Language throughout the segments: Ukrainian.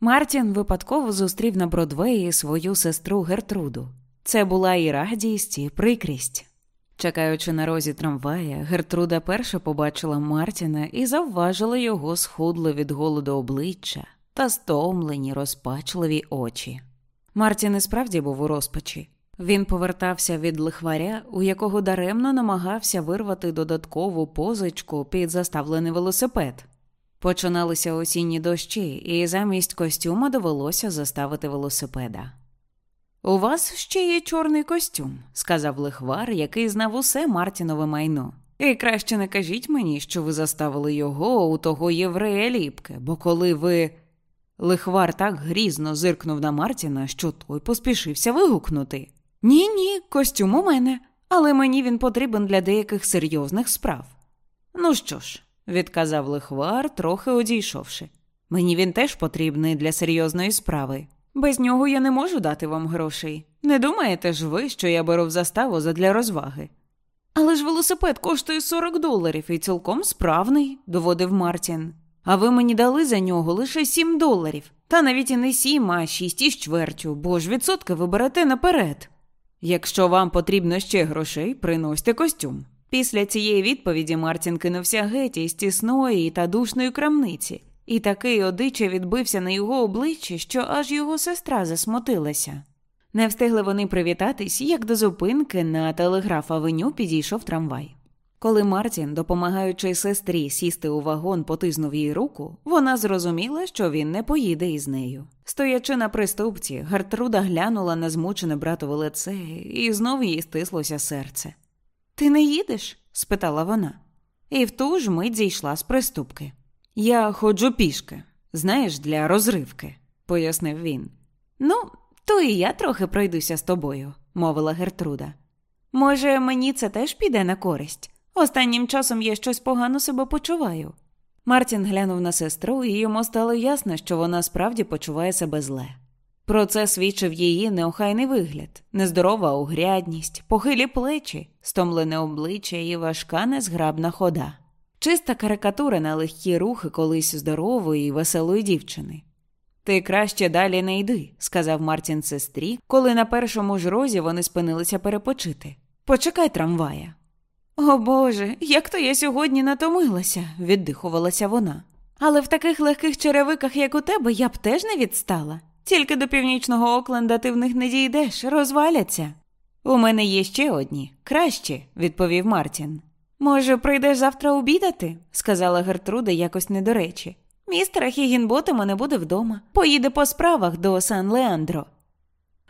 Мартін випадково зустрів на Бродвеї свою сестру Гертруду. Це була і радість, і прикрість. Чекаючи на розі трамвая, Гертруда перша побачила Мартіна і завважила його схудле від голоду обличчя та стомлені, розпачливі очі. Мартін і справді був у розпачі. Він повертався від лихваря, у якого даремно намагався вирвати додаткову позичку під заставлений велосипед. Починалися осінні дощі, і замість костюма довелося заставити велосипеда. У вас ще є чорний костюм, сказав лихвар, який знав усе Мартінове майно. І краще не кажіть мені, що ви заставили його у того єврея ліпки, бо коли ви. Лихвар так грізно зиркнув на Мартіна, що той поспішився вигукнути. Ні, ні, костюм у мене, але мені він потрібен для деяких серйозних справ. Ну що ж, відказав лихвар, трохи одійшовши. Мені він теж потрібний для серйозної справи. Без нього я не можу дати вам грошей. Не думаєте ж ви, що я беру в заставу задля розваги? Але ж велосипед коштує 40 доларів і цілком справний, доводив Мартін. А ви мені дали за нього лише 7 доларів, та навіть і не 7, а 6 із чвертю, бо ж відсотки ви берете наперед. Якщо вам потрібно ще грошей, приносьте костюм. Після цієї відповіді Мартін кинувся геть із тісної та душної крамниці, і такий одиче відбився на його обличчі, що аж його сестра засмутилася. Не встигли вони привітатись, як до зупинки на телеграф авеню підійшов трамвай. Коли Мартін, допомагаючи сестрі сісти у вагон, потизнув їй руку, вона зрозуміла, що він не поїде із нею. Стоячи на приступці, Гертруда глянула на змучене братове лице, і знов їй стислося серце. Ти не їдеш? спитала вона. І в ту ж мить зійшла з приступки. Я ходжу пішки, знаєш, для розривки, пояснив він. Ну, то і я трохи пройдуся з тобою, мовила Гертруда. Може, мені це теж піде на користь? Останнім часом я щось погано себе почуваю. Мартін глянув на сестру, і йому стало ясно, що вона справді почуває себе зле. Про це свідчив її неохайний вигляд, нездорова угрядність, похилі плечі, стомлене обличчя і важка незграбна хода. Чиста карикатура на легкі рухи колись здорової і веселої дівчини. Ти краще далі не йди, сказав Мартін сестрі, коли на першому ж розі вони спинилися перепочити. Почекай трамвая. О Боже, як то я сьогодні натомилася, віддихувалася вона. Але в таких легких черевиках, як у тебе, я б теж не відстала. Тільки до північного Окленда ти в них не дійдеш, розваляться. У мене є ще одні, кращі, відповів Мартін. Може, прийдеш завтра обідати? сказала Гертруда якось недоречі. Містера Хігінботема не буде вдома. Поїде по справах до Сан Леандро.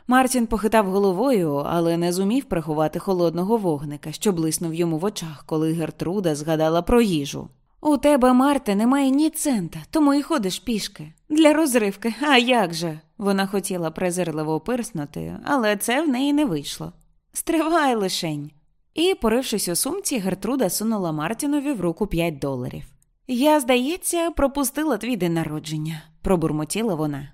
Мартін похитав головою, але не зумів приховати холодного вогника, що блиснув йому в очах, коли Гертруда згадала про їжу. У тебе, Марте, немає ні цента, тому й ходиш пішки. Для розривки, а як же? Вона хотіла презирливо опирснути, але це в неї не вийшло. Стривай лишень. І, порившись у сумці, Гертруда сунула Мартінові в руку п'ять доларів. Я, здається, пропустила твій день народження, пробурмотіла вона.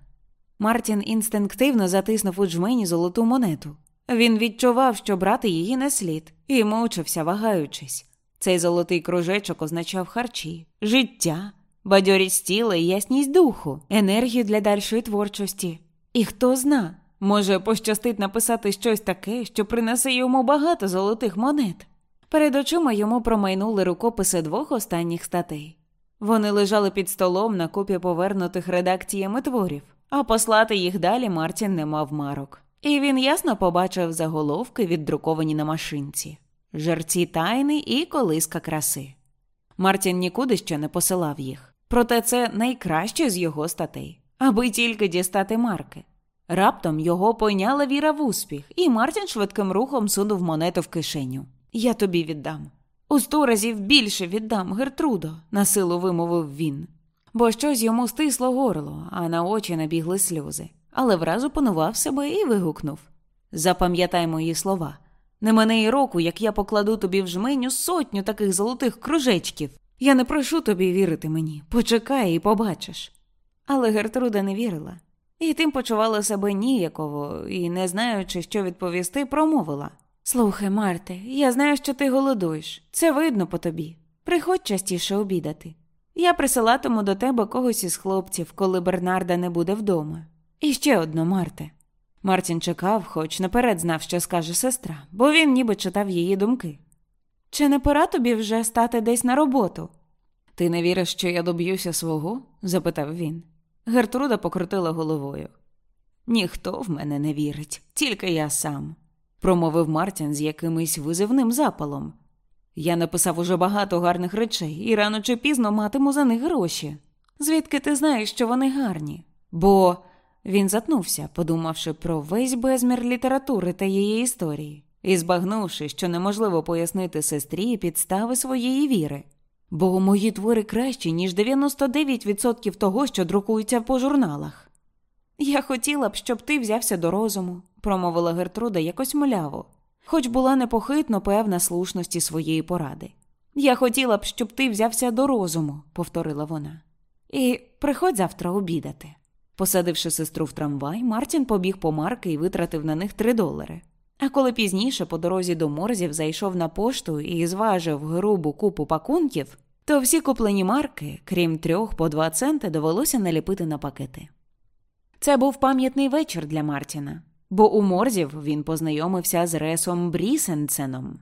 Мартін інстинктивно затиснув у джмені золоту монету. Він відчував, що брати її не слід, і мовчався, вагаючись. Цей золотий кружечок означав харчі, життя, бадьорість тіла і ясність духу, енергію для дальшої творчості. І хто зна, може пощастить написати щось таке, що принесе йому багато золотих монет. Перед очима йому промайнули рукописи двох останніх статей. Вони лежали під столом на купі повернутих редакціями творів, а послати їх далі Мартін не мав марок. І він ясно побачив заголовки, віддруковані на машинці жерці тайни і колиска краси. Мартін нікуди ще не посилав їх, проте це найкраще з його статей, аби тільки дістати марки. Раптом його пойняла віра в успіх, і Мартін швидким рухом сунув монету в кишеню. Я тобі віддам. У сто разів більше віддам, Гертрудо, насилу вимовив він. бо щось йому стисло горло, а на очі набігли сльози, але враз опанував себе і вигукнув Запам'ятай мої слова. Не мене і року, як я покладу тобі в жменю сотню таких золотих кружечків. Я не прошу тобі вірити мені. Почекай і побачиш. Але Гертруда не вірила, і тим почувала себе ніяково і, не знаючи, що відповісти, промовила Слухай, Марте, я знаю, що ти голодуєш. Це видно по тобі. Приходь частіше обідати. Я присилатиму до тебе когось із хлопців, коли Бернарда не буде вдома. І ще одно, Марте. Мартін чекав, хоч наперед знав, що скаже сестра, бо він ніби читав її думки. Чи не пора тобі вже стати десь на роботу? Ти не віриш, що я доб'юся свого? запитав він. Гертруда покрутила головою. Ніхто в мене не вірить, тільки я сам, промовив Мартін з якимось визивним запалом. Я написав уже багато гарних речей і рано чи пізно матиму за них гроші. Звідки ти знаєш, що вони гарні? Бо він затнувся, подумавши про весь безмір літератури та її історії, і збагнувши, що неможливо пояснити сестрі підстави своєї віри. Бо мої твори кращі, ніж 99% того, що друкується по журналах. Я хотіла б, щоб ти взявся до розуму, промовила Гертруда якось мляво, хоч була непохитно певна слушності своєї поради. Я хотіла б, щоб ти взявся до розуму, повторила вона. І приходь завтра обідати. Посадивши сестру в трамвай, Мартін побіг по марки і витратив на них три долари. А коли пізніше по дорозі до морзів зайшов на пошту і зважив грубу купу пакунків, то всі куплені марки, крім трьох по два центи, довелося наліпити на пакети. Це був пам'ятний вечір для Мартіна, бо у морзів він познайомився з Ресом Брісенценом.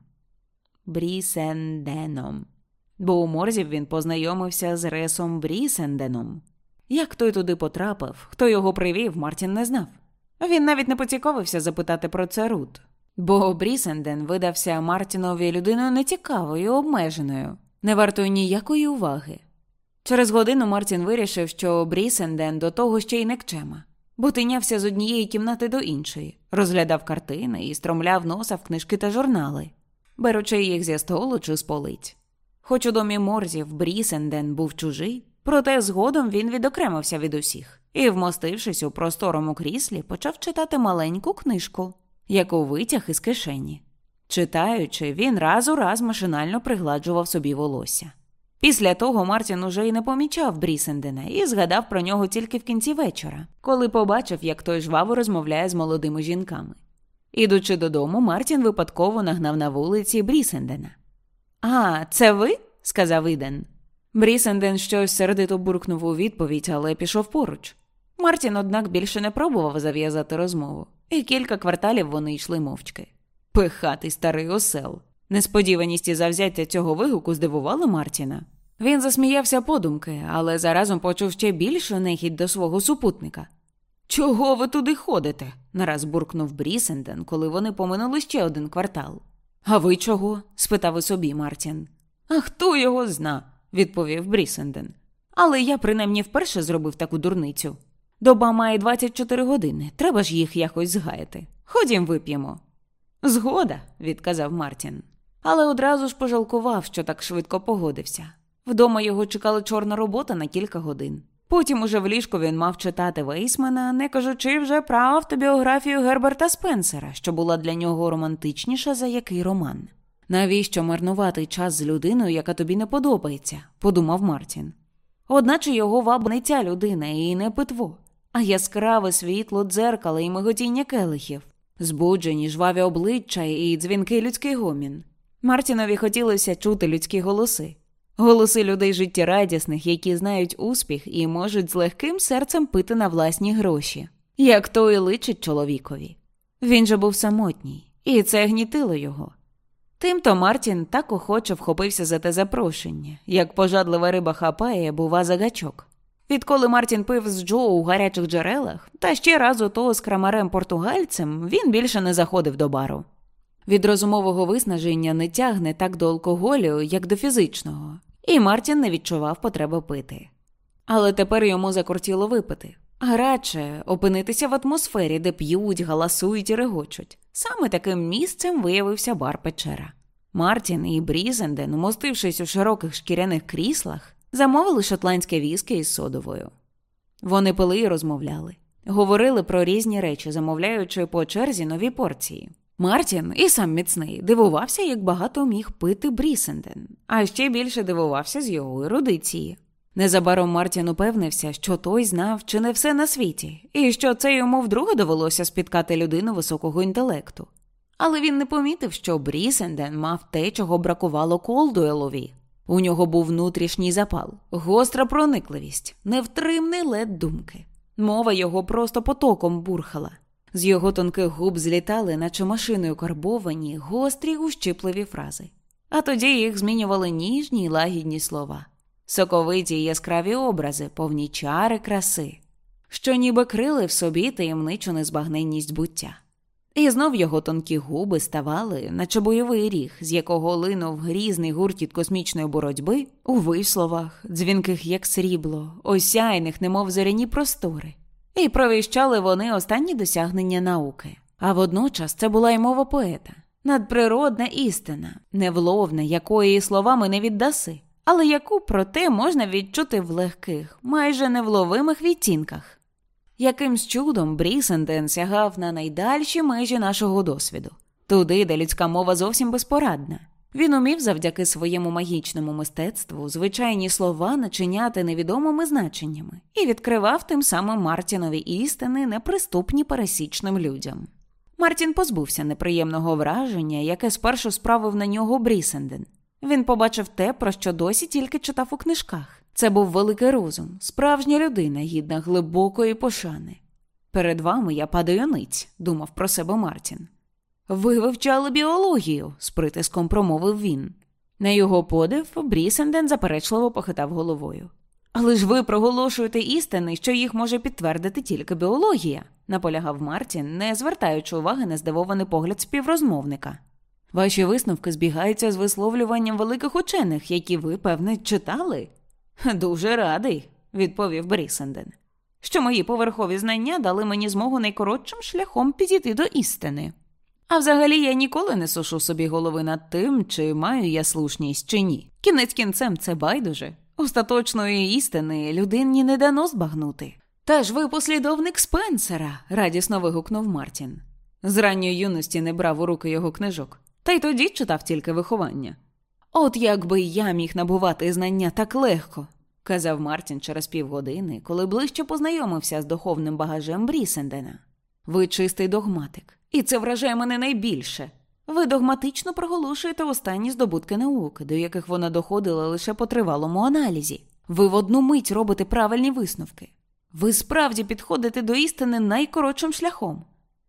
Брісенденом. Бо у морзів він познайомився з Ресом Брісенденом. Як той туди потрапив, хто його привів, Мартін не знав. Він навіть не поцікавився запитати про це Рут, бо Брісенден видався Мартінові людиною нецікавою, обмеженою, не вартою ніякої уваги. Через годину Мартін вирішив, що Брісенден до того ще й некчема, бо тинявся з однієї кімнати до іншої, розглядав картини і стромляв носа в книжки та журнали, беручи їх зі столу чи з полиць. Хоч у домі Морзів Брісенден був чужий, Проте згодом він відокремився від усіх і, вмостившись у просторому кріслі, почав читати маленьку книжку, яку витяг із кишені. Читаючи, він раз у раз машинально пригладжував собі волосся. Після того Мартін уже й не помічав Брісендена і згадав про нього тільки в кінці вечора, коли побачив, як той жваво розмовляє з молодими жінками. Ідучи додому, Мартін випадково нагнав на вулиці Брісендена. А, це ви? сказав Іден. Брісенден щось сердито буркнув у відповідь, але пішов поруч. Мартін, однак, більше не пробував зав'язати розмову, і кілька кварталів вони йшли мовчки. Пихатий старий осел. Несподіваність і завзяття цього вигуку здивували Мартіна. Він засміявся подумки, але заразом почув ще більшу нехідь до свого супутника. Чого ви туди ходите? нараз буркнув Брісенден, коли вони поминули ще один квартал. А ви чого? спитав і собі Мартін. А хто його зна? Відповів Брісенден. Але я принаймні вперше зробив таку дурницю. Доба має 24 години, треба ж їх якось згаяти. Ходім вип'ємо. Згода, відказав Мартін. Але одразу ж пожалкував, що так швидко погодився. Вдома його чекала чорна робота на кілька годин. Потім уже в ліжку він мав читати Вейсмена, не кажучи вже про автобіографію Герберта Спенсера, що була для нього романтичніша за який роман. Навіщо марнувати час з людиною, яка тобі не подобається, подумав Мартін. Одначе його ваб не ця людина і не питво, а яскраве світло дзеркала і миготіння келихів, збуджені жваві обличчя і дзвінкий людський гомін. Мартінові хотілося чути людські голоси, голоси людей життєрадісних, які знають успіх і можуть з легким серцем пити на власні гроші, як то і личить чоловікові. Він же був самотній, і це гнітило його. Тимто Мартін так охоче вхопився за те запрошення, як пожадлива риба хапає, бува за гачок. Відколи Мартін пив з Джо у гарячих джерелах, та ще раз у того з крамарем португальцем, він більше не заходив до бару. Від розумового виснаження не тягне так до алкоголю, як до фізичного, і Мартін не відчував потреби пити. Але тепер йому закортіло випити, а опинитися в атмосфері, де п'ють, галасують і регочуть. Саме таким місцем виявився бар Печера. Мартін і Брізенден, умостившись у широких шкіряних кріслах, Замовили шотландське віскі із содовою. Вони пили і розмовляли, говорили про різні речі, замовляючи по черзі нові порції. Мартін і сам міцний дивувався, як багато міг пити Брісенден, а ще більше дивувався з його ерудиції. Незабаром Мартін упевнився, що той знав чи не все на світі, і що це йому вдруге довелося спіткати людину високого інтелекту. Але він не помітив, що Брісенден мав те, чого бракувало Колдуелові. У нього був внутрішній запал, гостра проникливість, невтримний лед думки. Мова його просто потоком бурхала. З його тонких губ злітали, наче машиною карбовані, гострі ущипливі фрази. А тоді їх змінювали ніжні й лагідні слова, соковиті й яскраві образи, повні чари краси, що ніби крили в собі таємничу незбагненність буття. І знов його тонкі губи ставали, наче бойовий ріг, з якого линув грізний гуртіт космічної боротьби у висловах, дзвінких, як срібло, осяйних, немов зоряні простори, і провіщали вони останні досягнення науки. А водночас це була й мова поета, надприродна істина, невловна, якої словами не віддаси, але яку, проте, можна відчути в легких, майже невловимих відтінках. Якимсь чудом Брісенден сягав на найдальші межі нашого досвіду, туди, де людська мова зовсім безпорадна. Він умів завдяки своєму магічному мистецтву звичайні слова начиняти невідомими значеннями і відкривав тим самим Мартінові істини, неприступні пересічним людям. Мартін позбувся неприємного враження, яке спершу справив на нього Брісенден. Він побачив те, про що досі тільки читав у книжках. Це був великий розум, справжня людина, гідна глибокої пошани. Перед вами я падаю ниць, думав про себе Мартін. Ви вивчали біологію, з притиском промовив він. На його подив Брісенден заперечливо похитав головою. Але ж ви проголошуєте істини, що їх може підтвердити тільки біологія, наполягав Мартін, не звертаючи уваги на здивований погляд співрозмовника. Ваші висновки збігаються з висловлюванням великих учених, які ви, певне, читали. Дуже радий, відповів Брісенден, що мої поверхові знання дали мені змогу найкоротшим шляхом підійти до істини. А взагалі я ніколи не сушу собі голови над тим, чи маю я слушність, чи ні. Кінець кінцем це байдуже. Остаточної істини людині не дано збагнути. Та ж ви послідовник Спенсера, радісно вигукнув Мартін. З ранньої юності не брав у руки його книжок, та й тоді читав тільки виховання. От як би я міг набувати знання так легко, казав Мартін через півгодини, коли ближче познайомився з духовним багажем Брісендена. Ви чистий догматик, і це вражає мене найбільше. Ви догматично проголошуєте останні здобутки науки, до яких вона доходила лише по тривалому аналізі. Ви в одну мить робите правильні висновки. Ви справді підходите до істини найкоротшим шляхом.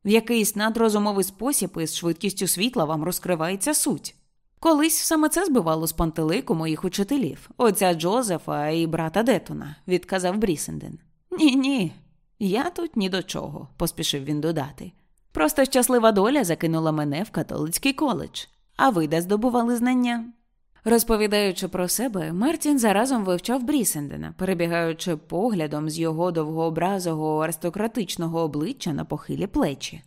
В якийсь надрозумовий спосіб із швидкістю світла вам розкривається суть. Колись саме це збивало з пантелику моїх учителів, отця Джозефа і брата Детона, відказав Брісенден. Ні, ні, я тут ні до чого, поспішив він додати. Просто щаслива доля закинула мене в католицький коледж, а ви де здобували знання. Розповідаючи про себе, Мартін заразом вивчав Брісендена, перебігаючи поглядом з його довгообразого аристократичного обличчя на похилі плечі.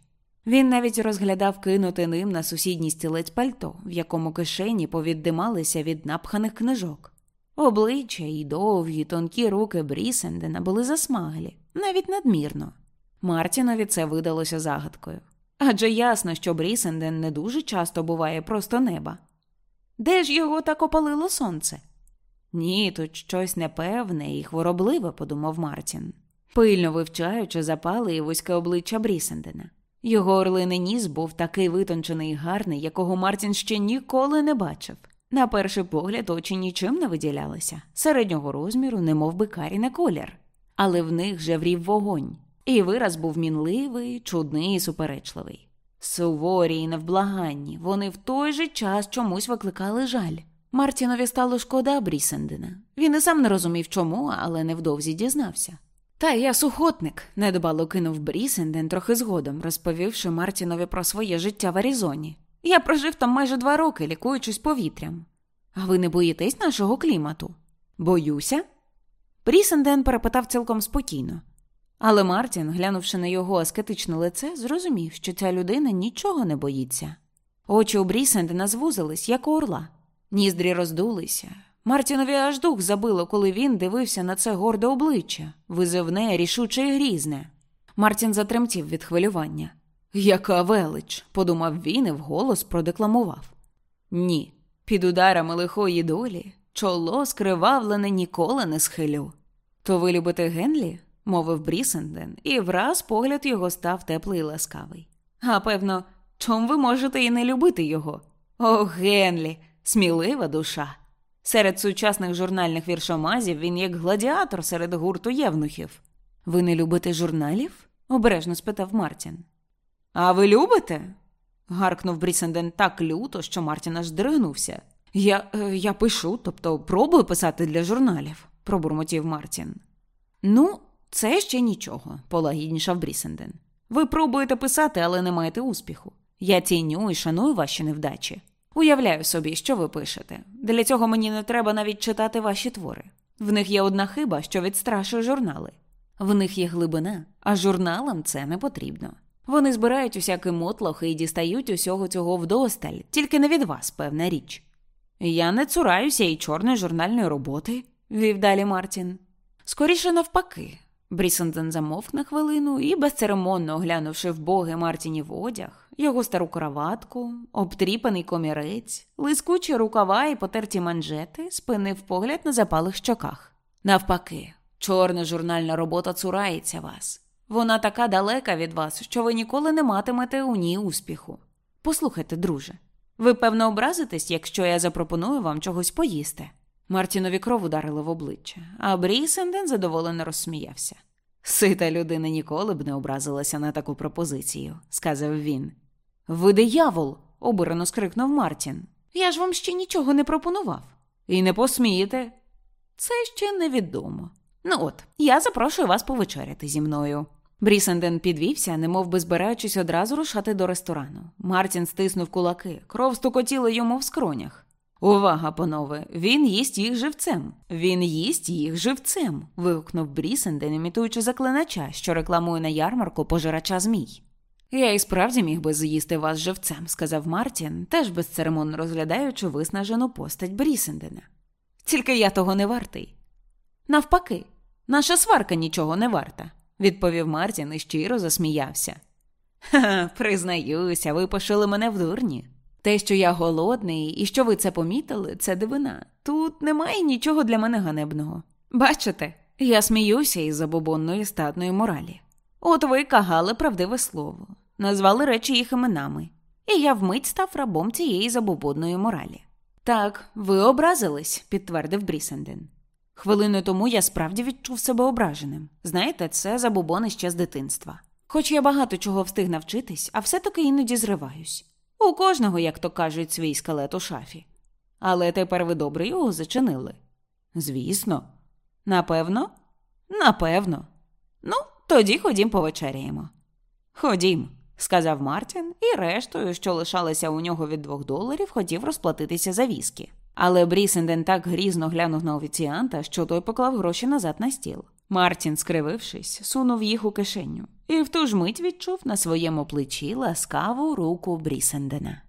Він навіть розглядав кинути ним на сусідній стілець пальто, в якому кишені повіддималися від напханих книжок. Обличчя і довгі, тонкі руки Брісендена були засмаглі, навіть надмірно. Мартінові це видалося загадкою. Адже ясно, що Брісенден не дуже часто буває просто неба. Де ж його так опалило сонце? Ні, тут щось непевне і хворобливе, подумав Мартін, пильно вивчаючи запали і вузьке обличчя Брісендена. Його орлиний ніс був такий витончений і гарний, якого Мартін ще ніколи не бачив. На перший погляд, очі нічим не виділялися, середнього розміру, немов би карі на колір, але в них жеврів вогонь, і вираз був мінливий, чудний і суперечливий. Суворі і невблаганні, вони в той же час чомусь викликали жаль. Мартінові стало шкода Брісендена. Він і сам не розумів, чому, але невдовзі дізнався. Та я сухотник, недбало кинув Брісенден трохи згодом, розповівши Мартінові про своє життя в Аризоні. Я прожив там майже два роки, лікуючись повітрям. А ви не боїтесь нашого клімату? Боюся? Брісенден перепитав цілком спокійно. Але Мартін, глянувши на його аскетичне лице, зрозумів, що ця людина нічого не боїться. Очі у Брісендена звузились, як у орла, ніздрі роздулися, Мартінові аж дух забило, коли він дивився на це горде обличчя, визивне, рішуче і грізне. Мартін затремтів від хвилювання. Яка велич, подумав він і вголос продекламував. Ні, під ударами лихої долі чоло скривавлене ніколи не схилю. То ви любите Генлі? Мовив Брісенден, і враз погляд його став теплий і ласкавий. А певно, чом ви можете і не любити його? О, Генлі, смілива душа. Серед сучасних журнальних віршомазів він як гладіатор серед гурту євнухів. Ви не любите журналів? обережно спитав Мартін. А ви любите? гаркнув Брісенден так люто, що Мартін аж здригнувся. Я е, я пишу, тобто пробую писати для журналів, пробурмотів Мартін. Ну, це ще нічого, полагіднішав Брісенден. Ви пробуєте писати, але не маєте успіху. Я ціню і шаную ваші невдачі. Уявляю собі, що ви пишете. Для цього мені не треба навіть читати ваші твори. В них є одна хиба, що відстрашує журнали. В них є глибина, а журналам це не потрібно. Вони збирають усякий мотлох і дістають усього цього вдосталь, тільки не від вас, певна річ. Я не цураюся і чорної журнальної роботи, вів далі Мартін. Скоріше навпаки. Брісенден замовк на хвилину і, безцеремонно оглянувши в боги Мартінів одяг, його стару краватку, обтріпаний комірець, лискучі рукава і потерті манжети, спинив погляд на запалих щоках. Навпаки, чорна журнальна робота цурається вас. Вона така далека від вас, що ви ніколи не матимете у ній успіху. Послухайте, друже, ви, певно, образитесь, якщо я запропоную вам чогось поїсти. Мартінові кров ударило в обличчя, а Брісенден задоволено розсміявся. Сита людина ніколи б не образилася на таку пропозицію, сказав він. Ви диявол, обурено скрикнув Мартін. Я ж вам ще нічого не пропонував. І не посмієте. Це ще невідомо. Ну от, я запрошую вас повечеряти зі мною. Брісенден підвівся, немов би збираючись одразу рушати до ресторану. Мартін стиснув кулаки, кров стукотіла йому в скронях. Увага, панове, він їсть їх живцем. Він їсть їх живцем. вигукнув Брісенден, імітуючи заклинача, що рекламує на ярмарку пожирача змій. Я і справді міг би з'їсти вас живцем, сказав Мартін, теж безцеремонно розглядаючи виснажену постать Брісендена. Тільки я того не вартий. Навпаки, наша сварка нічого не варта відповів Мартін і щиро засміявся. Ха, признаюся, ви пошили мене в дурні. Те, що я голодний і що ви це помітили, це дивина. Тут немає нічого для мене ганебного. Бачите, я сміюся із забобонної статної моралі. От ви кагали правдиве слово, назвали речі їх іменами, і я вмить став рабом цієї забобонної моралі. Так, ви образились, підтвердив Брісенден. Хвилиною тому я справді відчув себе ображеним. Знаєте, це забобони ще з дитинства. Хоч я багато чого встиг навчитись, а все-таки іноді зриваюсь. У кожного, як то кажуть, свій скелет у шафі. Але тепер ви добре його зачинили. Звісно, напевно, напевно. Ну, тоді ходім повечеряємо. Ходім, сказав Мартін, і рештою, що лишалося у нього від двох доларів, хотів розплатитися за віскі. Але Брісенден так грізно глянув на офіціанта, що той поклав гроші назад на стіл. Мартін, скривившись, сунув їх у кишеню і в ту ж мить відчув на своєму плечі ласкаву руку Брісендена.